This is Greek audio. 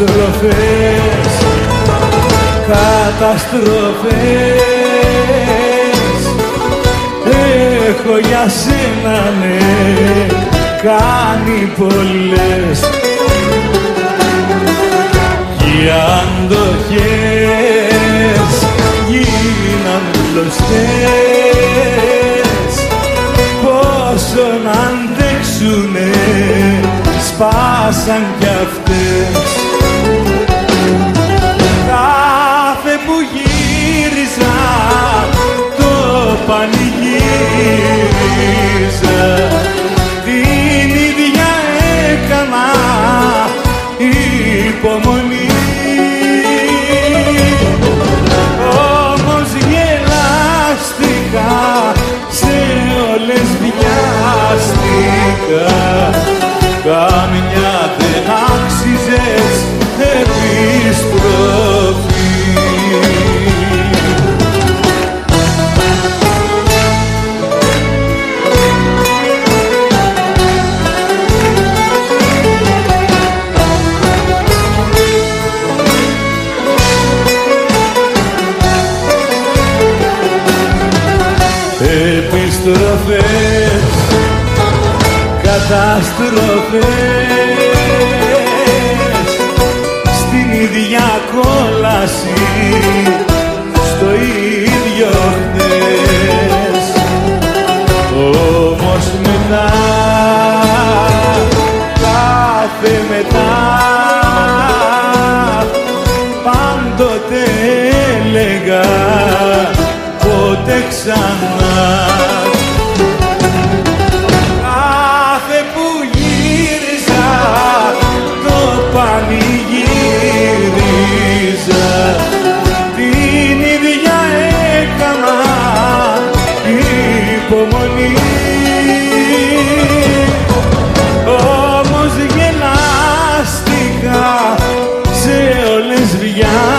Επιστροφές Καταστροφές. Έχω για σένα ναι. Κάνει πολλές. Οι αντοχές. Γίναν λωστές πόσο να αντέξουνε. Σπάσαν κι αυτές πανηγύριζα την ίδια έκανα υπομονή. Όμως γελάστηκα σε όλες βιάστηκα Καταστροφές. Καταστροφές. Στην ίδια κόλαση Στο ίδιο χθες. Όμως μετά Κάθε μετά Πάντοτε έλεγα Ποτέ ξανά υπομονή Όμως γελάστηκα σε όλες βγιά